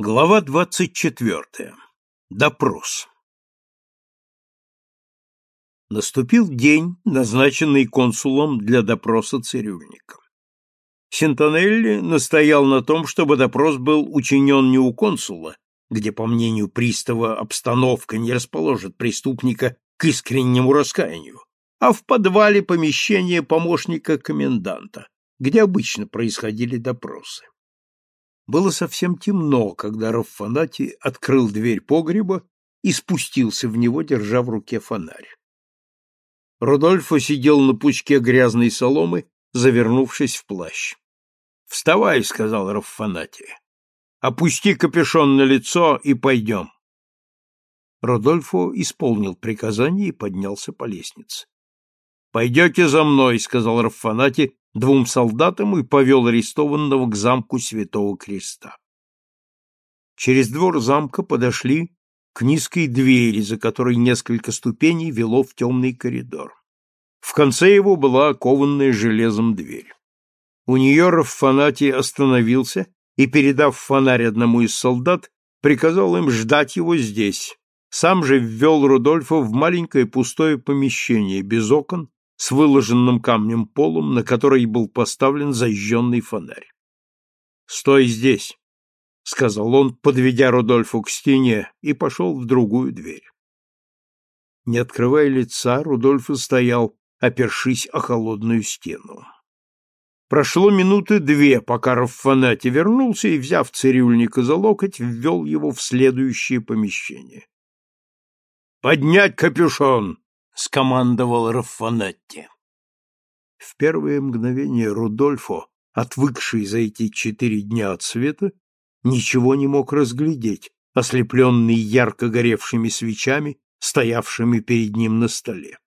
Глава двадцать четвертая. Допрос. Наступил день, назначенный консулом для допроса цирюльника. Сентонелли настоял на том, чтобы допрос был учинен не у консула, где, по мнению пристава, обстановка не расположит преступника к искреннему раскаянию, а в подвале помещения помощника коменданта, где обычно происходили допросы. Было совсем темно, когда Раффанати открыл дверь погреба и спустился в него, держа в руке фонарь. Рудольфо сидел на пучке грязной соломы, завернувшись в плащ. «Вставай», — сказал Раффанати. «Опусти капюшон на лицо и пойдем». Родольфо исполнил приказание и поднялся по лестнице. «Пойдете за мной», — сказал Раффанати двум солдатам и повел арестованного к замку Святого Креста. Через двор замка подошли к низкой двери, за которой несколько ступеней вело в темный коридор. В конце его была окованная железом дверь. У нее Раффанати остановился и, передав фонарь одному из солдат, приказал им ждать его здесь. Сам же ввел Рудольфа в маленькое пустое помещение без окон, с выложенным камнем полом, на который был поставлен зажженный фонарь. «Стой здесь», — сказал он, подведя Рудольфу к стене, и пошел в другую дверь. Не открывая лица, Рудольф стоял, опершись о холодную стену. Прошло минуты две, пока Раффанати вернулся и, взяв цирюльника за локоть, ввел его в следующее помещение. «Поднять капюшон!» Скомандовал Раффанетти. В первое мгновение Рудольфо, отвыкший за эти четыре дня от света, ничего не мог разглядеть, ослепленный ярко горевшими свечами, стоявшими перед ним на столе.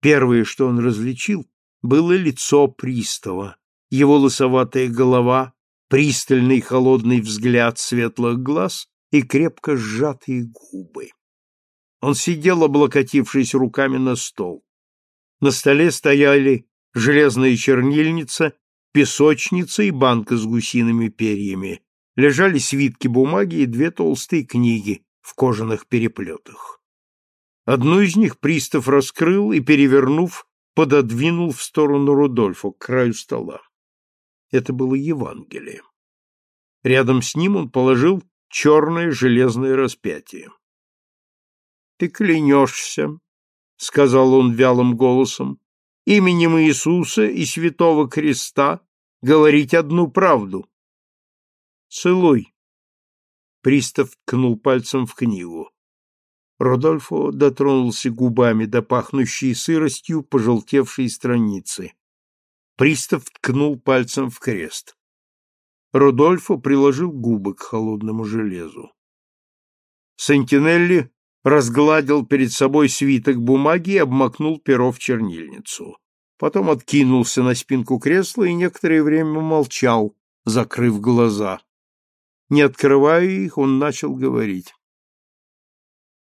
Первое, что он различил, было лицо пристава, его лысоватая голова, пристальный холодный взгляд светлых глаз и крепко сжатые губы. Он сидел, облокотившись руками на стол. На столе стояли железная чернильница, песочница и банка с гусиными перьями. Лежали свитки бумаги и две толстые книги в кожаных переплетах. Одну из них пристав раскрыл и, перевернув, пододвинул в сторону Рудольфа, к краю стола. Это было Евангелие. Рядом с ним он положил черное железное распятие. Ты клянешься, — сказал он вялым голосом, — именем Иисуса и Святого Креста говорить одну правду. Целуй. Пристав ткнул пальцем в книгу. Родольфо дотронулся губами до пахнущей сыростью пожелтевшей страницы. Пристав ткнул пальцем в крест. Родольфо приложил губы к холодному железу. Сентинелли разгладил перед собой свиток бумаги и обмакнул перо в чернильницу. Потом откинулся на спинку кресла и некоторое время молчал, закрыв глаза. Не открывая их, он начал говорить.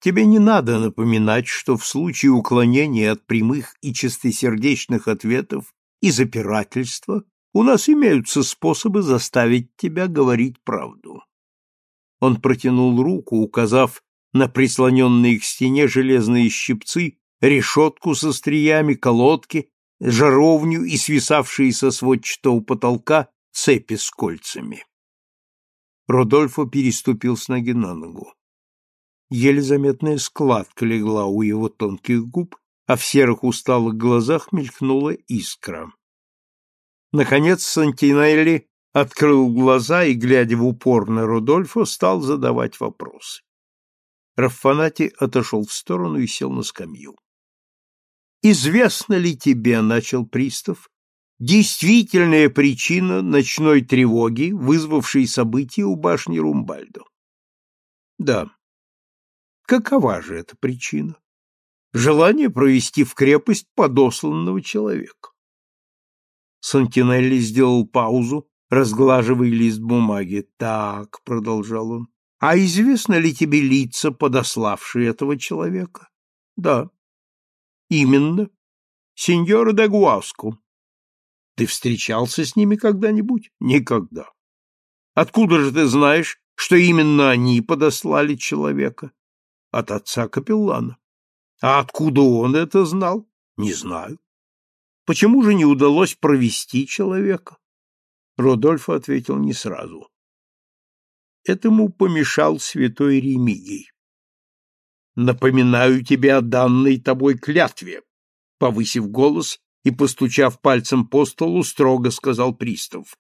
Тебе не надо напоминать, что в случае уклонения от прямых и чистосердечных ответов и запирательства у нас имеются способы заставить тебя говорить правду. Он протянул руку, указав на прислоненные к стене железные щипцы, решетку со стриями, колодки, жаровню и свисавшие со сводчатого потолка цепи с кольцами. Родольфо переступил с ноги на ногу. Еле заметная складка легла у его тонких губ, а в серых усталых глазах мелькнула искра. Наконец Сантинелли открыл глаза и, глядя в упор на Рудольфо, стал задавать вопросы. Раффанати отошел в сторону и сел на скамью. «Известно ли тебе, — начал пристав, — действительная причина ночной тревоги, вызвавшей события у башни Румбальдо?» «Да». «Какова же эта причина?» «Желание провести в крепость подосланного человека». Сантинелли сделал паузу, разглаживая лист бумаги. «Так», — продолжал он, а известно ли тебе лица, подославшие этого человека? Да. Именно. Сеньора де Гуаску. Ты встречался с ними когда-нибудь? Никогда. Откуда же ты знаешь, что именно они подослали человека? От отца капеллана. А откуда он это знал? Не знаю. Почему же не удалось провести человека? Родольфо ответил не сразу. Этому помешал святой Ремигий. Напоминаю тебе о данной тобой клятве, повысив голос и постучав пальцем по столу, строго сказал пристав.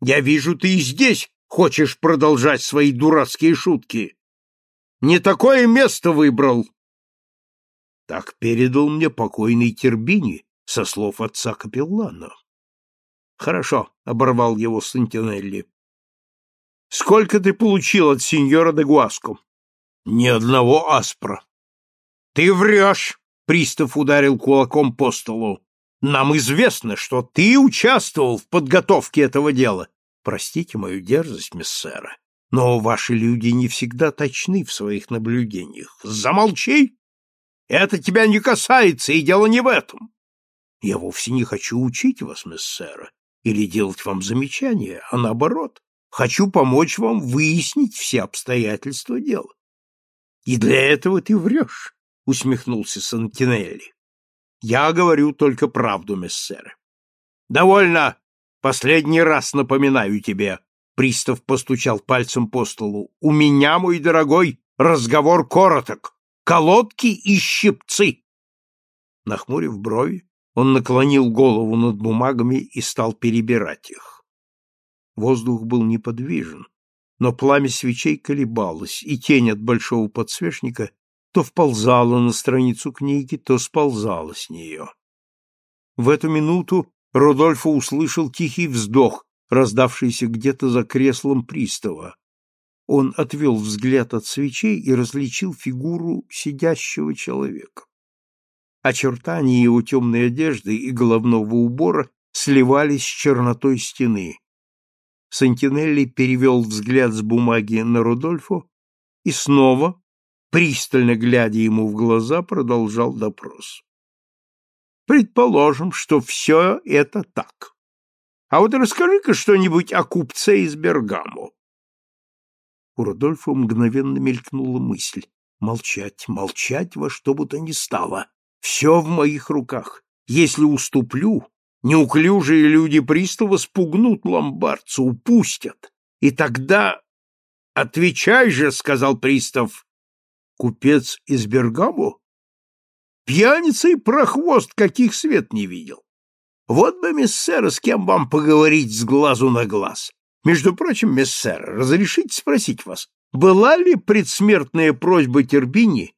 Я вижу, ты и здесь хочешь продолжать свои дурацкие шутки. Не такое место выбрал. Так передал мне покойный Тербини со слов отца капеллана. Хорошо, оборвал его Сантинелли. Сколько ты получил от сеньора де Гуаско? Ни одного аспра. Ты врешь, пристав ударил кулаком по столу. Нам известно, что ты участвовал в подготовке этого дела. Простите мою дерзость, миссера, но ваши люди не всегда точны в своих наблюдениях. Замолчи! Это тебя не касается, и дело не в этом. Я вовсе не хочу учить вас, миссера, или делать вам замечания, а наоборот, хочу помочь вам выяснить все обстоятельства дела. И для этого ты врешь, — усмехнулся Сантинелли. Я говорю только правду, мессеры. Довольно. Последний раз напоминаю тебе. Пристав постучал пальцем по столу. У меня, мой дорогой, разговор короток. Колодки и щипцы. Нахмурив брови, он наклонил голову над бумагами и стал перебирать их. Воздух был неподвижен, но пламя свечей колебалось, и тень от большого подсвечника то вползала на страницу книги, то сползала с нее. В эту минуту Рудольфо услышал тихий вздох, раздавшийся где-то за креслом пристава. Он отвел взгляд от свечей и различил фигуру сидящего человека. Очертания его темной одежды и головного убора сливались с чернотой стены. Сантинелли перевел взгляд с бумаги на Рудольфо и снова, пристально глядя ему в глаза, продолжал допрос. Предположим, что все это так. А вот расскажи-ка что-нибудь о купце из Бергамо. У Рудольфа мгновенно мелькнула мысль. Молчать, молчать во что бы то ни стало. Все в моих руках. Если уступлю, неуклюжие люди пристава спугнут ломбардца, упустят. И тогда... — Отвечай же, — сказал пристав, Купец из Бергамо? Пьяница и прохвост, каких свет не видел. Вот бы, мессер, с кем вам поговорить с глазу на глаз. Между прочим, мессер, разрешите спросить вас, была ли предсмертная просьба Тербини,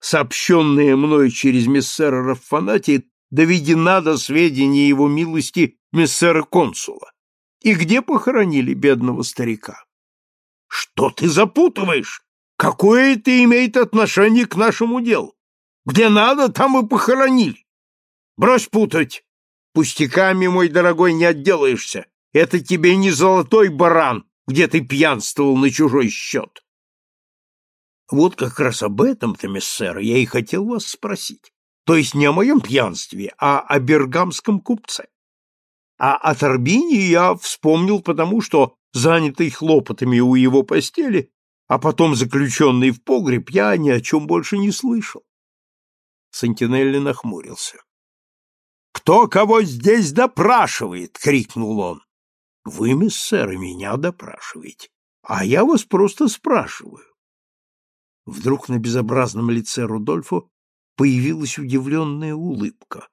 сообщенная мной через мессера Раффанати, доведена до сведения его милости мессера консула? И где похоронили бедного старика? — Что ты запутываешь? Какое это имеет отношение к нашему делу? Где надо, там и похоронили. Брось путать. Пустяками, мой дорогой, не отделаешься. Это тебе не золотой баран, где ты пьянствовал на чужой счет. Вот как раз об этом-то, мессер, я и хотел вас спросить. То есть не о моем пьянстве, а о бергамском купце. А о Торбине я вспомнил потому, что, занятый хлопотами у его постели, а потом заключенный в погреб, я ни о чем больше не слышал. Сантинелли нахмурился. «Кто кого здесь допрашивает?» — крикнул он. «Вы, миссеры, меня допрашиваете, а я вас просто спрашиваю». Вдруг на безобразном лице Рудольфо появилась удивленная улыбка.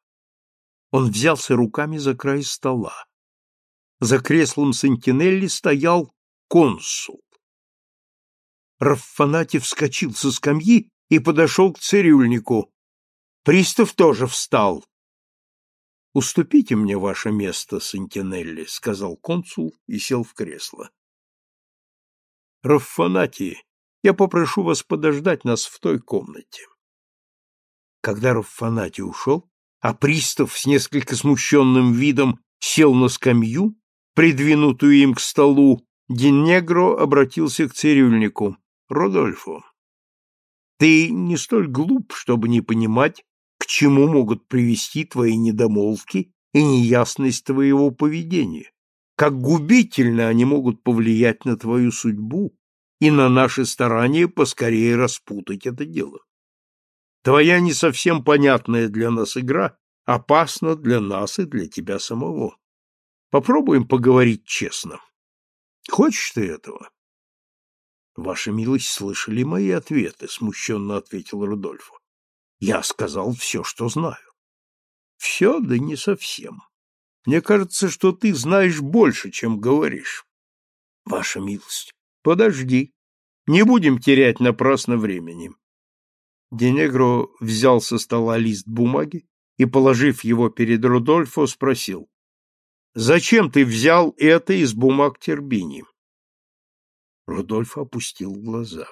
Он взялся руками за край стола. За креслом Сантинелли стоял консул. Раффанати вскочил со скамьи и подошел к цирюльнику. Пристав тоже встал. — Уступите мне ваше место, Сантинелли, — сказал консул и сел в кресло. — Раффанати, я попрошу вас подождать нас в той комнате. Когда Раффанати ушел, а пристав с несколько смущенным видом сел на скамью, придвинутую им к столу, Денегро обратился к цирюльнику. Родольфо, ты не столь глуп, чтобы не понимать, к чему могут привести твои недомолвки и неясность твоего поведения, как губительно они могут повлиять на твою судьбу и на наши старания поскорее распутать это дело. Твоя не совсем понятная для нас игра опасна для нас и для тебя самого. Попробуем поговорить честно. Хочешь ты этого? Ваша милость слышали мои ответы, смущенно ответил Рудольфо. Я сказал все, что знаю. Все, да не совсем. Мне кажется, что ты знаешь больше, чем говоришь. Ваша милость, подожди. Не будем терять напрасно времени. Денегро взял со стола лист бумаги и, положив его перед Рудольфо, спросил. «Зачем ты взял это из бумаг Тербини?» Рудольф опустил глаза.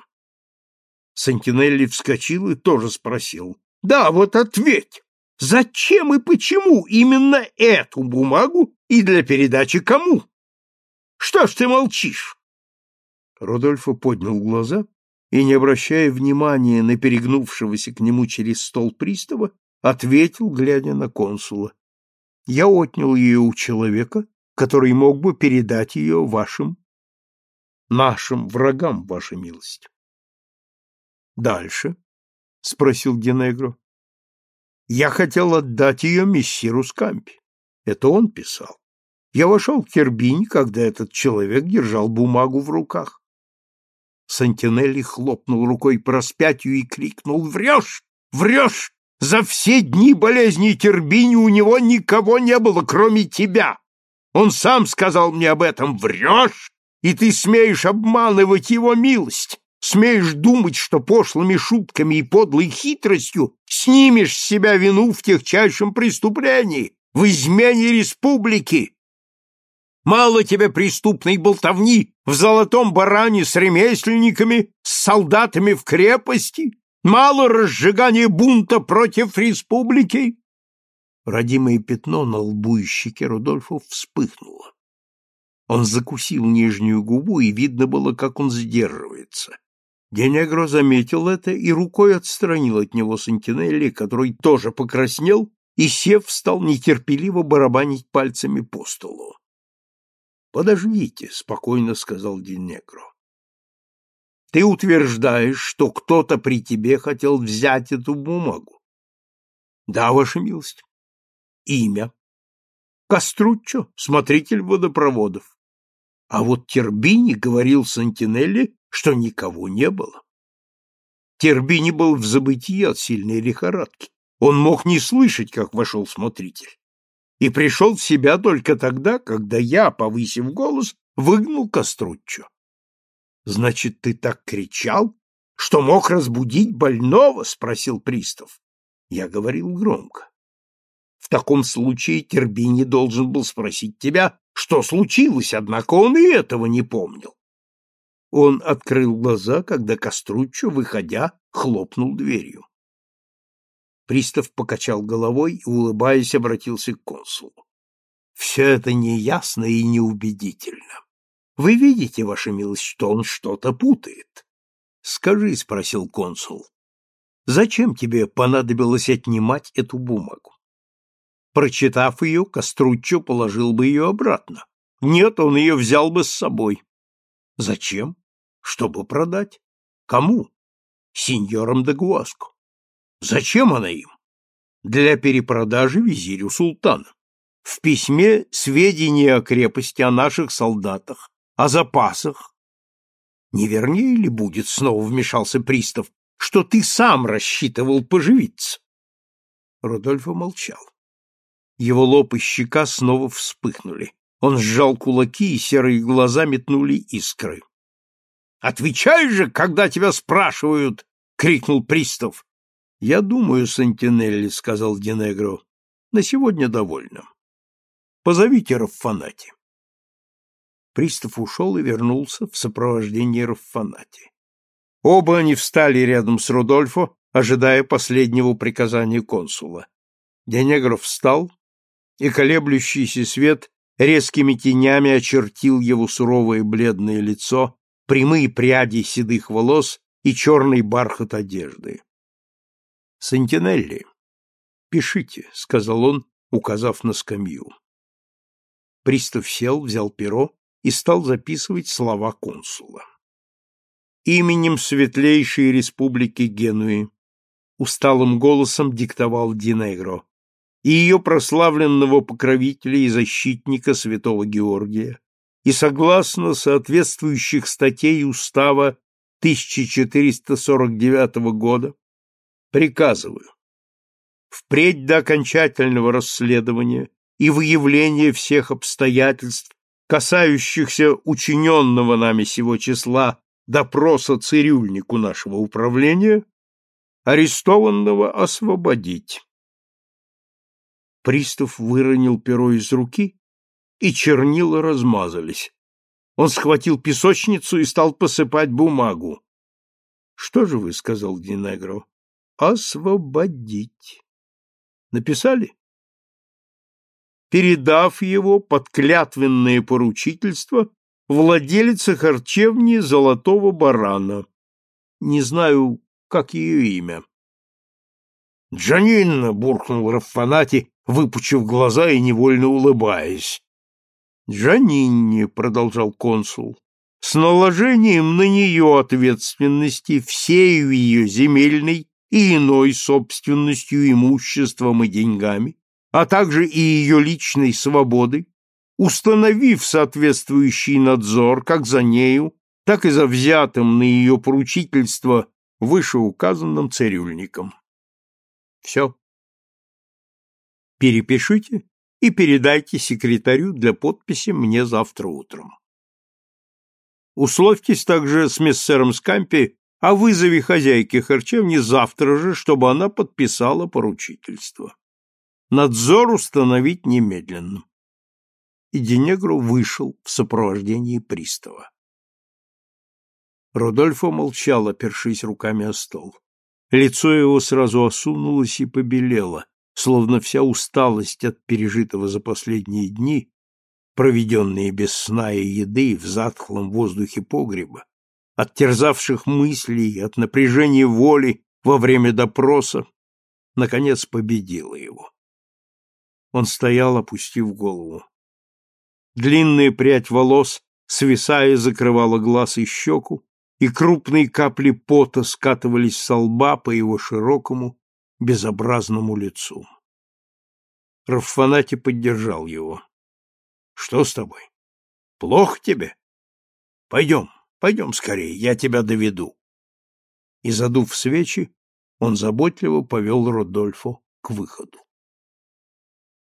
Сантинелли вскочил и тоже спросил. «Да, вот ответь! Зачем и почему именно эту бумагу и для передачи кому? Что ж ты молчишь?» Рудольфо поднял глаза и, не обращая внимания на перегнувшегося к нему через стол пристава, ответил, глядя на консула. «Я отнял ее у человека, который мог бы передать ее вашим, нашим врагам, ваша милость». «Дальше?» — спросил Генегро. «Я хотел отдать ее мессиру Скампи. Это он писал. Я вошел в Кербинь, когда этот человек держал бумагу в руках. Сантинелли хлопнул рукой по распятию и крикнул «Врешь! Врешь! За все дни болезни Тербини у него никого не было, кроме тебя! Он сам сказал мне об этом «Врешь! И ты смеешь обманывать его милость!» Смеешь думать, что пошлыми шутками и подлой хитростью снимешь с себя вину в техчайшем преступлении, в измене республики, Мало тебе преступной болтовни в золотом баране с ремесленниками, с солдатами в крепости? Мало разжигания бунта против республики?» Родимое пятно на лбу и щеке Рудольфа вспыхнуло. Он закусил нижнюю губу, и видно было, как он сдерживается. Денегро заметил это и рукой отстранил от него Сантинелли, который тоже покраснел и, сев, стал нетерпеливо барабанить пальцами по столу. Подождите, спокойно сказал Динегро. Ты утверждаешь, что кто-то при тебе хотел взять эту бумагу? Да, ваша милость. Имя? Коструччо, смотритель водопроводов. А вот Тербини говорил Сантинелли, что никого не было. Тербини был в забытии от сильной лихорадки. Он мог не слышать, как вошел смотритель и пришел в себя только тогда, когда я, повысив голос, выгнул Коструччо. — Значит, ты так кричал, что мог разбудить больного? — спросил пристав. Я говорил громко. В таком случае Тербини должен был спросить тебя, что случилось, однако он и этого не помнил. Он открыл глаза, когда Коструччо, выходя, хлопнул дверью. Пристав покачал головой и, улыбаясь, обратился к консулу. Все это неясно и неубедительно. Вы видите, ваша милость, что он что-то путает. Скажи, спросил консул, зачем тебе понадобилось отнимать эту бумагу? Прочитав ее, Коструччо положил бы ее обратно. Нет, он ее взял бы с собой. Зачем? Чтобы продать. Кому? Сеньорам де Гуаско. Зачем она им? Для перепродажи визирю султана. В письме сведения о крепости, о наших солдатах, о запасах. Не вернее ли будет, снова вмешался пристав, что ты сам рассчитывал поживиться? Рудольфо молчал. Его лоб и щека снова вспыхнули. Он сжал кулаки, и серые глаза метнули искры. — Отвечай же, когда тебя спрашивают! — крикнул пристав. — Я думаю, Сантинелли, — сказал Динегро, — на сегодня довольно. Позовите Раффанати. Пристав ушел и вернулся в сопровождении Раффанати. Оба они встали рядом с Рудольфо, ожидая последнего приказания консула. Денегров встал, и колеблющийся свет резкими тенями очертил его суровое бледное лицо, прямые пряди седых волос и черный бархат одежды. Сентинелли, пишите, сказал он, указав на скамью. Пристав сел, взял перо и стал записывать слова консула. именем Светлейшей Республики Генуи, усталым голосом диктовал Динегро, и ее прославленного покровителя и защитника святого Георгия, и согласно соответствующих статей Устава 1449 года, приказываю впредь до окончательного расследования и выявления всех обстоятельств, касающихся учиненного нами сего числа допроса цирюльнику нашего управления, арестованного освободить. Пристав выронил перо из руки, и чернила размазались. Он схватил песочницу и стал посыпать бумагу. — Что же вы, — сказал Динегро, — освободить. Написали? Передав его под клятвенное поручительство владелица харчевни Золотого Барана. Не знаю, как ее имя. «Джанинна!» — буркнул Раффанати, выпучив глаза и невольно улыбаясь. «Джанинне», — продолжал консул, — «с наложением на нее ответственности всею ее земельной и иной собственностью, имуществом и деньгами, а также и ее личной свободы, установив соответствующий надзор как за нею, так и за взятым на ее поручительство вышеуказанным цирюльником. Все. Перепишите и передайте секретарю для подписи мне завтра утром. Условьтесь также с мессером Скампи о вызове хозяйки харчевни завтра же, чтобы она подписала поручительство. Надзор установить немедленно. И Денегро вышел в сопровождении пристава. Родольфо молчал, опершись руками о стол. Лицо его сразу осунулось и побелело, словно вся усталость от пережитого за последние дни, проведенные без сна и еды в затхлом воздухе погреба, от терзавших мыслей, от напряжения воли во время допроса, наконец победила его. Он стоял, опустив голову. Длинная прядь волос, свисая, закрывала глаз и щеку, и крупные капли пота скатывались со лба по его широкому, безобразному лицу. Раффанати поддержал его. — Что с тобой? Плохо тебе? Пойдем, пойдем скорее, я тебя доведу. И, задув свечи, он заботливо повел Родольфо к выходу.